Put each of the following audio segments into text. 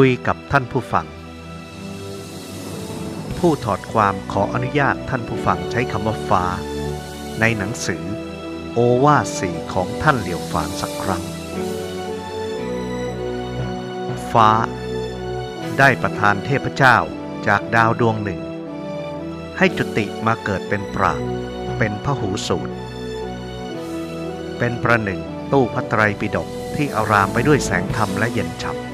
คุยกับท่านผู้ฟัง ผู้ถอดความขออนุญาตท่านผู้ฟังใช้คำว่าฟ้า ในหนังสือ โอวาสีของท่านเหลียวฝานสักครั้ง ฟ้า ได้ประทานเทพเจ้าจากดาวดวงหนึ่ง ให้จุติมาเกิดเป็นปราเป็นพระหูสูตร เป็นประหนึ่งตู้พระไตรปิฎกที่อารามไปด้วยแสงธรรมและเย็นฉ่ำ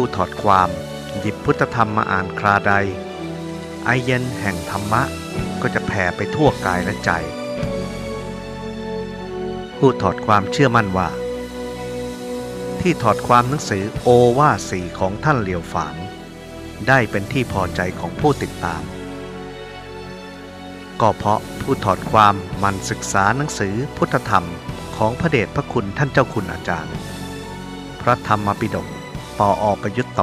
ผู้ถอดความ หยิบพุทธธรรมมาอ่านคราใด ไอเย็นแห่งธรรมะก็จะแผ่ไปทั่วกายและใจ ผู้ถอดความเชื่อมั่นว่า ที่ถอดความหนังสือโอวาสีของท่านเหลียวฝานได้เป็นที่พอใจของผู้ติดตาม ก็เพราะผู้ถอดความมันศึกษาหนังสือพุทธธรรมของพระเดชพระคุณท่านเจ้าคุณอาจารย์ พระธรรมปิฎก ปออประยุตโต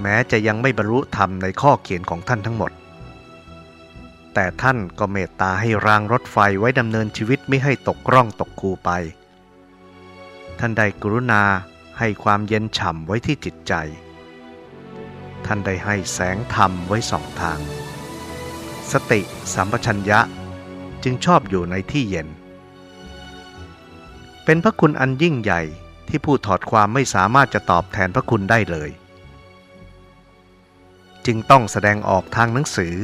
แม้จะยังไม่บรรลุธรรมในข้อเขียนของท่านทั้งหมด แต่ท่านก็เมตตาให้รางรถไฟไว้ดำเนินชีวิตไม่ให้ตกร่องตกคูไป ท่านได้กรุณาให้ความเย็นฉ่ำไว้ที่จิตใจ ท่านได้ให้แสงธรรมไว้สองทาง สติสัมปชัญญะจึงชอบอยู่ในที่เย็น เป็นพระคุณอันยิ่งใหญ่ ที่ผู้ถอดความไม่สามารถจะตอบแทนพระคุณได้เลย จึงต้องแสดงออกทางหนังสือ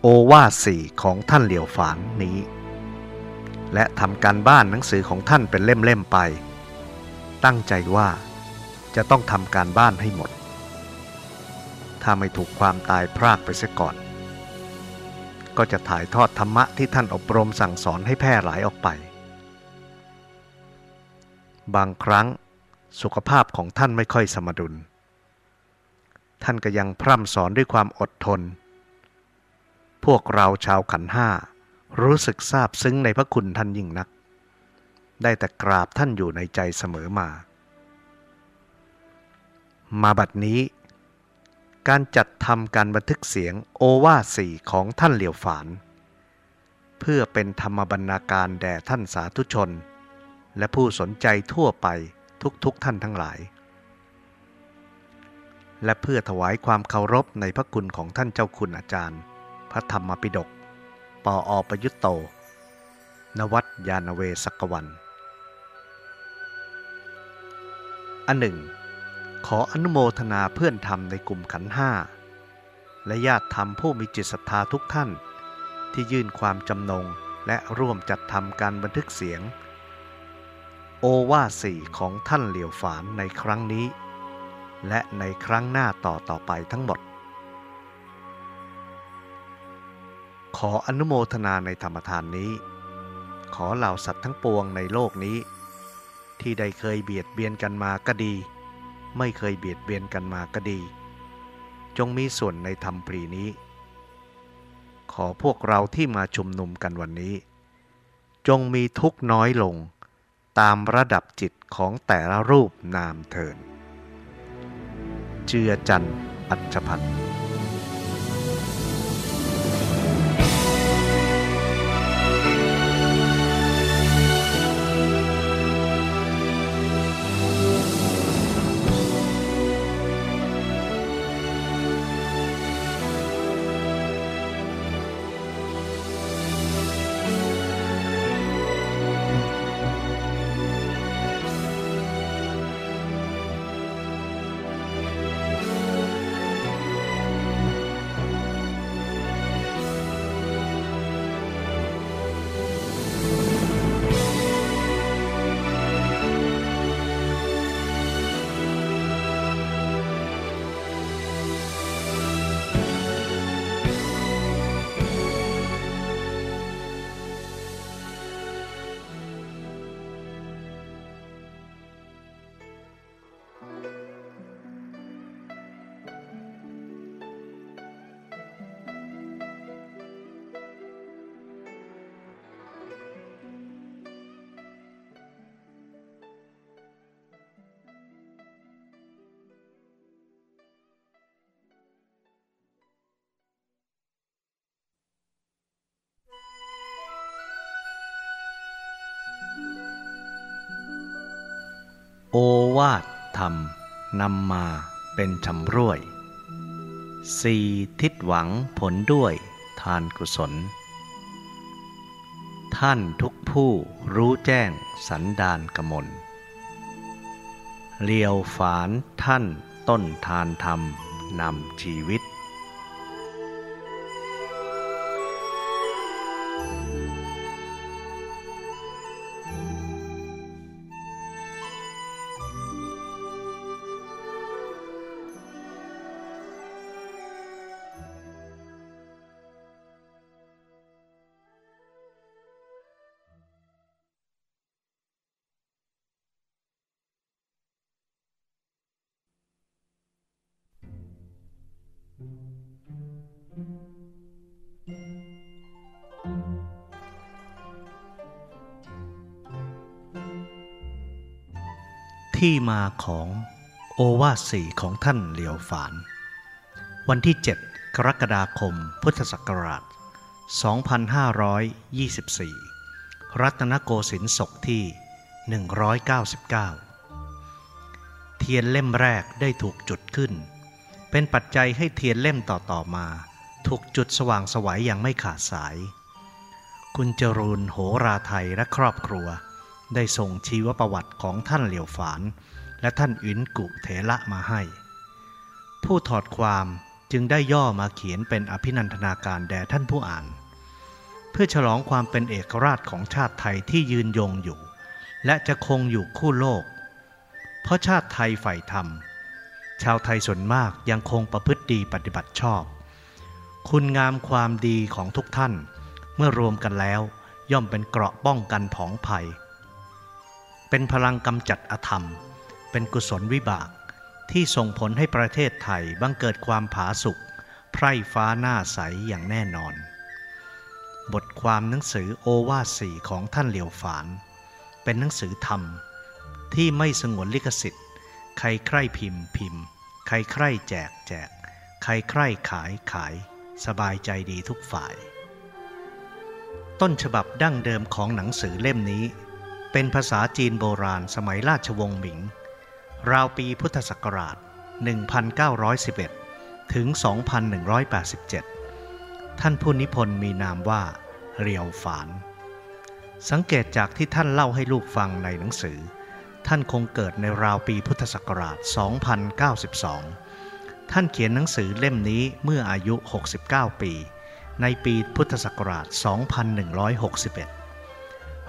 โอวาสีของท่านเหลียวฝานนี้ และทำการบ้านหนังสือของท่านเป็นเล่มๆไป ตั้งใจว่าจะต้องทำการบ้านให้หมด ถ้าไม่ถูกความตายพรากไปเสียก่อน ก็จะถ่ายทอดธรรมะที่ท่านอบรมสั่งสอนให้แพร่หลายออกไป บางครั้งสุขภาพของท่านไม่ค่อยสมดุล ท่านก็ยังพร่ำสอนด้วยความอดทน พวกเราชาวขันห้ารู้สึกซาบซึ้งในพระคุณท่านยิ่งนัก ได้แต่กราบท่านอยู่ในใจเสมอมา มาบัดนี้ การจัดทำการบันทึกเสียงโอวาสีของท่านเหลียวฝาน เพื่อเป็นธรรมบรรณาการแด่ท่านสาธุชน และผู้สนใจทั่วไปทุกๆทท่านทั้งหลาย และเพื่อถวายความเคารพในพระคุณของท่านเจ้าคุณอาจารย์ พระธรรมปิฎกปออประยุตโต นวัตยานเวสกวัน อันหนึ่ง ขออนุโมทนาเพื่อนธรรมในกลุ่มขันห้า และญาติธรรมผู้มีจิตศรัทธาทุกท่าน ที่ยื่นความจำนงและร่วมจัดทำการบันทึกเสียง โอวาสีของท่านเหลียวฝานในครั้งนี้ และในครั้งหน้าต่อต่อไปทั้งหมด ขออนุโมทนาในธรรมทานนี้ ขอเหล่าสัตว์ทั้งปวงในโลกนี้ ที่ได้เคยเบียดเบียนกันมาก็ดี ไม่เคยเบียดเบียนกันมาก็ดี จงมีส่วนในธรรมปรีนี้ ขอพวกเราที่มาชุมนุมกันวันนี้ จงมีทุกน้อยลง ตามระดับจิตของแต่ละรูปนามเถิน เจือจันอัจฉพันธ์ โอวาทธรรมนำมาเป็นชำร่วยสี่ทิศหวังผลด้วยทานกุศล ท่านทุกผู้รู้แจ้งสันดานกมลเลียวฝานท่านต้นทานธรรมนำชีวิต ที่มาของโอวาสีของท่านเหลียวฝาน วันที่ 7 กรกฎาคม พุทธศักราช 2524 รัตนโกสินทร์ศกที่ 199 เทียนเล่มแรกได้ถูกจุดขึ้น เป็นปัจจัยให้เทียนเล่มต่อๆมา ถูกจุดสว่างสวัยอย่างไม่ขาดสาย คุณจรูนโหราไทยและครอบครัว ได้ส่งชีวประวัติของท่านเหลียวฝาน และท่านอินกุเถระมาให้ ผู้ถอดความจึงได้ย่อมาเขียนเป็นอภินันทนาการแด่ท่านผู้อ่าน เพื่อฉลองความเป็นเอกราชของชาติไทยที่ยืนยงอยู่ และจะคงอยู่คู่โลก เพราะชาติไทยใฝ่ธรรม ชาวไทยส่วนมากยังคงประพฤติดีปฏิบัติชอบ คุณงามความดีของทุกท่าน เมื่อรวมกันแล้ว ย่อมเป็นเกราะป้องกันผองภัย เป็นพลังกำจัดอธรรม เป็นกุศลวิบาก ที่ส่งผลให้ประเทศไทยบังเกิดความผาสุกไพร่ฟ้าหน้าใสอย่างแน่นอน บทความหนังสือโอวาสีของท่านเหลียวฝาน เป็นหนังสือธรรม ที่ไม่สงวนลิขสิทธิ์ ใครใคร่พิมพ์พิมพ์ ใครใคร่แจกแจก ใครใคร่ขายขาย สบายใจดีทุกฝ่าย ต้นฉบับดั้งเดิมของหนังสือเล่มนี้ เป็นภาษาจีนโบราณสมัยราชวงศ์หมิง ราวปีพุทธศักราช 1911 ถึง 2187 ท่านผู้นิพนธ์มีนามว่าเรียวฝาน สังเกตจากที่ท่านเล่าให้ลูกฟังในหนังสือ ท่านคงเกิดในราวปีพุทธศักราช 2092 ท่านเขียนหนังสือเล่มนี้เมื่ออายุ 69 ปี ในปีพุทธศักราช 2161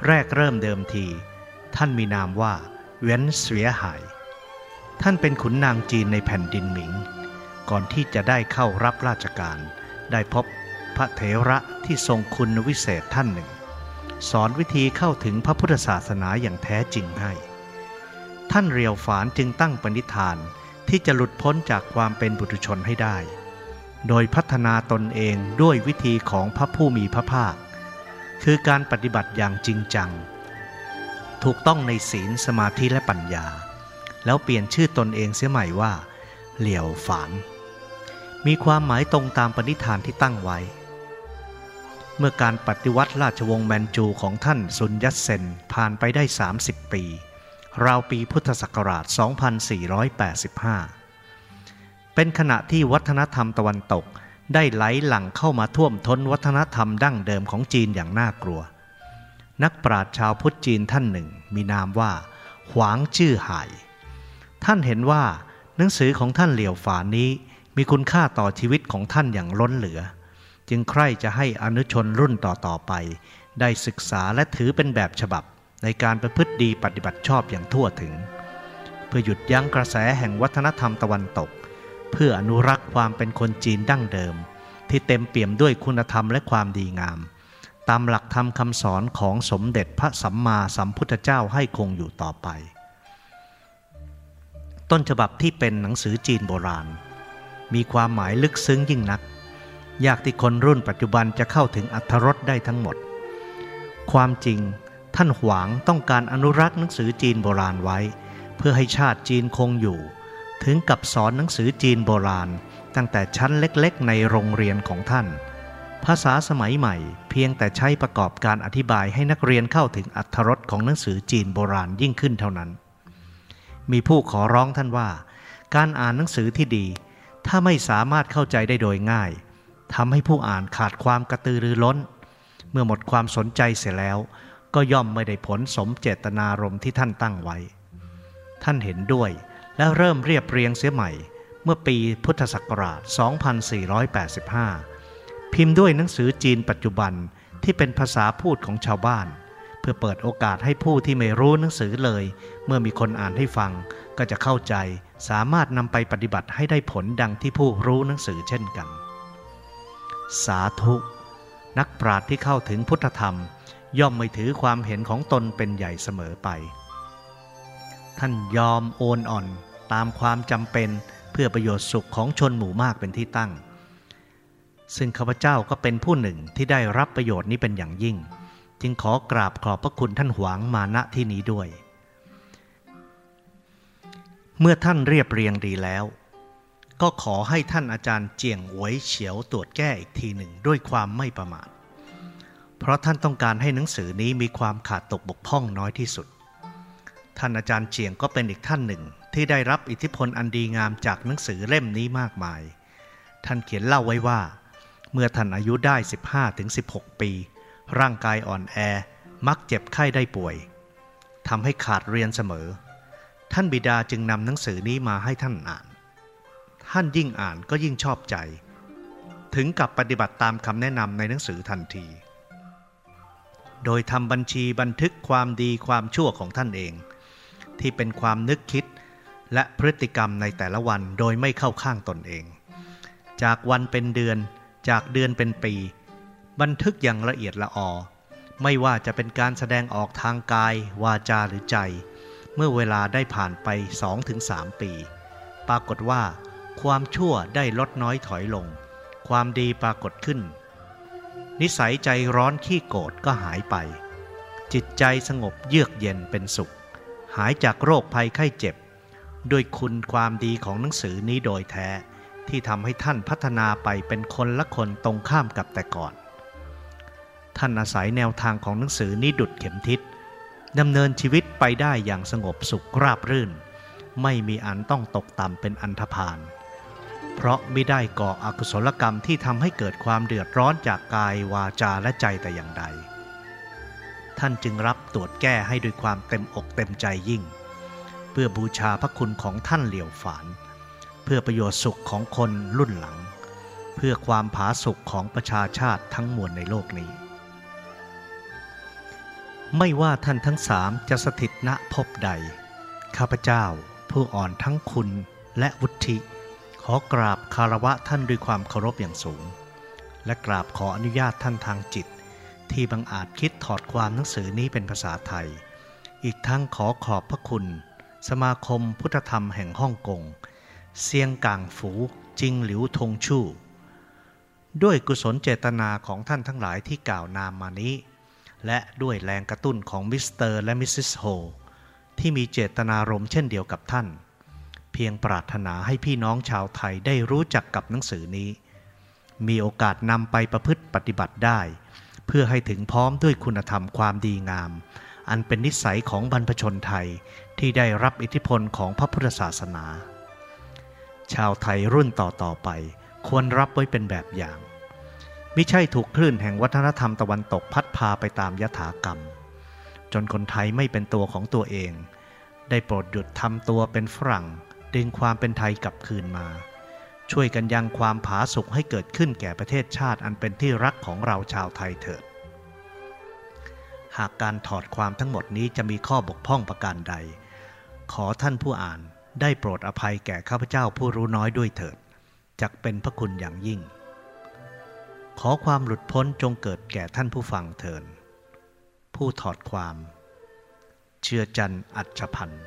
แรกเริ่มเดิมที ท่านมีนามว่าเว้นเสียหาย ท่านเป็นขุนนางจีนในแผ่นดินหมิง ก่อนที่จะได้เข้ารับราชการ ได้พบพระเถระที่ทรงคุณวิเศษท่านหนึ่ง สอนวิธีเข้าถึงพระพุทธศาสนาอย่างแท้จริงให้ ท่านเรียวฝานจึงตั้งปณิธานที่จะหลุดพ้นจากความเป็นบุตุชนให้ได้ โดยพัฒนาตนเองด้วยวิธีของพระผู้มีพระภาค คือการปฏิบัติอย่างจริงจัง ถูกต้องในศีลสมาธิและปัญญา แล้วเปลี่ยนชื่อตนเองเสียใหม่ว่า เหลียวฝาน มีความหมายตรงตามปณิธานที่ตั้งไว้ เมื่อการปฏิวัติราชวงศ์แมนจูของท่านซุนยัตเซนผ่านไปได้ 30 ปี ราวปีพุทธศักราช 2485 เป็นขณะที่วัฒนธรรมตะวันตก ได้ไหลหลั่งเข้ามาท่วมท้นวัฒนธรรมดั้งเดิมของจีนอย่างน่ากลัว นักปราชญ์ชาวพุทธจีนท่านหนึ่งมีนามว่า หวางจื้อหาย ท่านเห็นว่าหนังสือของท่านเหลียวฝานนี้มีคุณค่าต่อชีวิตของท่านอย่างล้นเหลือ จึงใคร่จะให้อนุชนรุ่นต่อๆไป ได้ศึกษาและถือเป็นแบบฉบับในการประพฤติดีปฏิบัติชอบอย่างทั่วถึง เพื่อหยุดยั้งกระแสแห่งวัฒนธรรมตะวันตก เพื่ออนุรักษ์ความเป็นคนจีนดั้งเดิม ที่เต็มเปี่ยมด้วยคุณธรรมและความดีงาม ตามหลักธรรมคำสอนของสมเด็จพระสัมมาสัมพุทธเจ้าให้คงอยู่ต่อไป ต้นฉบับที่เป็นหนังสือจีนโบราณ มีความหมายลึกซึ้งยิ่งนัก ยากที่คนรุ่นปัจจุบันจะเข้าถึงอัธรสได้ทั้งหมด ความจริงท่านหวางต้องการอนุรักษ์หนังสือจีนโบราณไว้ เพื่อให้ชาติจีนคงอยู่ ถึงกับสอนหนังสือจีนโบราณ ตั้งแต่ชั้นเล็กๆ ในโรงเรียนของท่าน ภาษาสมัยใหม่ เพียงแต่ใช้ประกอบการอธิบายให้นักเรียนเข้าถึงอัธรสของหนังสือจีนโบราณยิ่งขึ้นเท่านั้น มีผู้ขอร้องท่านว่า การอ่านหนังสือที่ดี ถ้าไม่สามารถเข้าใจได้โดยง่ายทำให้ผู้อ่านขาดความกระตือรือร้น เมื่อหมดความสนใจเสียแล้ว ก็ย่อมไม่ได้ผลสมเจตนารมณ์ที่ท่านตั้งไว้ ท่านเห็นด้วย และเริ่มเรียบเรียงเสียใหม่ เมื่อปีพุทธศักราช 2485 พิมพ์ด้วยหนังสือจีนปัจจุบันที่เป็นภาษาพูดของชาวบ้าน เพื่อเปิดโอกาสให้ผู้ที่ไม่รู้หนังสือเลย เมื่อมีคนอ่านให้ฟังก็จะเข้าใจสามารถนำไปปฏิบัติให้ได้ผลดังที่ผู้รู้หนังสือเช่นกัน สาธุ นักปราชญ์ที่เข้าถึงพุทธธรรม ย่อมไม่ถือความเห็นของตนเป็นใหญ่เสมอไป ท่านยอมโอนอ่อนตามความจำเป็นเพื่อประโยชน์สุขของชนหมู่มากเป็นที่ตั้ง ซึ่งข้าพเจ้าก็เป็นผู้หนึ่งที่ได้รับประโยชน์นี้เป็นอย่างยิ่ง จึงขอกราบขอบพระคุณท่านหวางมาณที่นี้ด้วย เมื่อท่านเรียบเรียงดีแล้ว ก็ขอให้ท่านอาจารย์เจียงหวยเฉียวตรวจแก้อีกทีหนึ่งด้วยความไม่ประมาทเพราะท่านต้องการให้หนังสือนี้มีความขาดตกบกพร่องน้อยที่สุด ท่านอาจารย์เจียงก็เป็นอีกท่านหนึ่ง ที่ได้รับอิทธิพลอันดีงามจากหนังสือเล่มนี้มากมาย ท่านเขียนเล่าไว้ว่า เมื่อท่านอายุได้ 15-16 ปี ร่างกายอ่อนแอมักเจ็บไข้ได้ป่วยทำให้ขาดเรียนเสมอ ท่านบิดาจึงนำหนังสือนี้มาให้ท่านอ่าน ท่านยิ่งอ่านก็ยิ่งชอบใจ ถึงกับปฏิบัติตามคำแนะนำในหนังสือทันที โดยทำบัญชีบันทึกความดีความชั่วของท่านเอง ที่เป็นความนึกคิด และพฤติกรรมในแต่ละวันโดยไม่เข้าข้างตนเอง จากวันเป็นเดือน จากเดือนเป็นปี บันทึกอย่างละเอียดละออ ไม่ว่าจะเป็นการแสดงออกทางกาย วาจาหรือใจ เมื่อเวลาได้ผ่านไป 2-3 ปี ปรากฏว่า ความชั่วได้ลดน้อยถอยลง ความดีปรากฏขึ้น นิสัยใจร้อนขี้โกรธก็หายไปจิตใจสงบเยือกเย็นเป็นสุข หายจากโรคภัยไข้เจ็บ ด้วยคุณความดีของหนังสือนี้โดยแท้ ที่ทำให้ท่านพัฒนาไปเป็นคนละคนตรงข้ามกับแต่ก่อน ท่านอาศัยแนวทางของหนังสือนี้ดุดเข็มทิศดำเนินชีวิตไปได้อย่างสงบสุขราบรื่น ไม่มีอันต้องตกต่ำเป็นอันธพาลเพราะไม่ได้ก่ออกุศลกรรมที่ทำให้เกิดความเดือดร้อนจากกายวาจาและใจแต่อย่างใด ท่านจึงรับตรวจแก้ให้ด้วยความเต็มอกเต็มใจยิ่ง เพื่อบูชาพระคุณของท่านเหลียวฝาน เพื่อประโยชน์สุขของคนรุ่นหลัง เพื่อความผาสุกของประชาชาติทั้งมวลในโลกนี้ ไม่ว่าท่านทั้งสามจะสถิตณพบใด ข้าพเจ้าผู้อ่อนทั้งคุณและวุฒิขอกราบคารวะท่านด้วยความเคารพอย่างสูง และกราบขออนุญาตท่านทางจิต ที่บังอาจคิดถอดความหนังสือนี้เป็นภาษาไทย อีกทั้งขอขอบพระคุณ สมาคมพุทธธรรมแห่งฮ่องกงเซียงกางฝูจิงหลิวทงชู่ ด้วยกุศลเจตนาของท่านทั้งหลายที่กล่าวนามมานี้ และด้วยแรงกระตุ้นของมิสเตอร์และ Missis โฮที่มีเจตนารมณ์เช่นเดียวกับท่าน เพียงปรารถนาให้พี่น้องชาวไทยได้รู้จักกับหนังสือนี้ มีโอกาสนำไปประพฤติปฏิบัติได้ เพื่อให้ถึงพร้อมด้วยคุณธรรมความดีงาม อันเป็นนิสัยของบรรพชนไทยที่ได้รับอิทธิพลของพระพุทธศาสนา ชาวไทยรุ่นต่อๆไป ควรรับไว้เป็นแบบอย่างไม่ใช่ถูกคลื่นแห่งวัฒนธรรมตะวันตกพัดพาไปตามยถากรรม จนคนไทยไม่เป็นตัวของตัวเอง ได้โปรดหยุดทำตัวเป็นฝรั่ง ดึงความเป็นไทยกลับคืนมา ช่วยกันยังความผาสุกให้เกิดขึ้นแก่ประเทศชาติอันเป็นที่รักของเราชาวไทยเถิด หากการถอดความทั้งหมดนี้จะมีข้อบกพร่องประการใด ขอท่านผู้อ่านได้โปรดอภัยแก่ข้าพเจ้าผู้รู้น้อยด้วยเถิดจักเป็นพระคุณอย่างยิ่ง ขอความหลุดพ้นจงเกิดแก่ท่านผู้ฟังเถินผู้ถอดความ เชื่อจันอัจฉพันธ์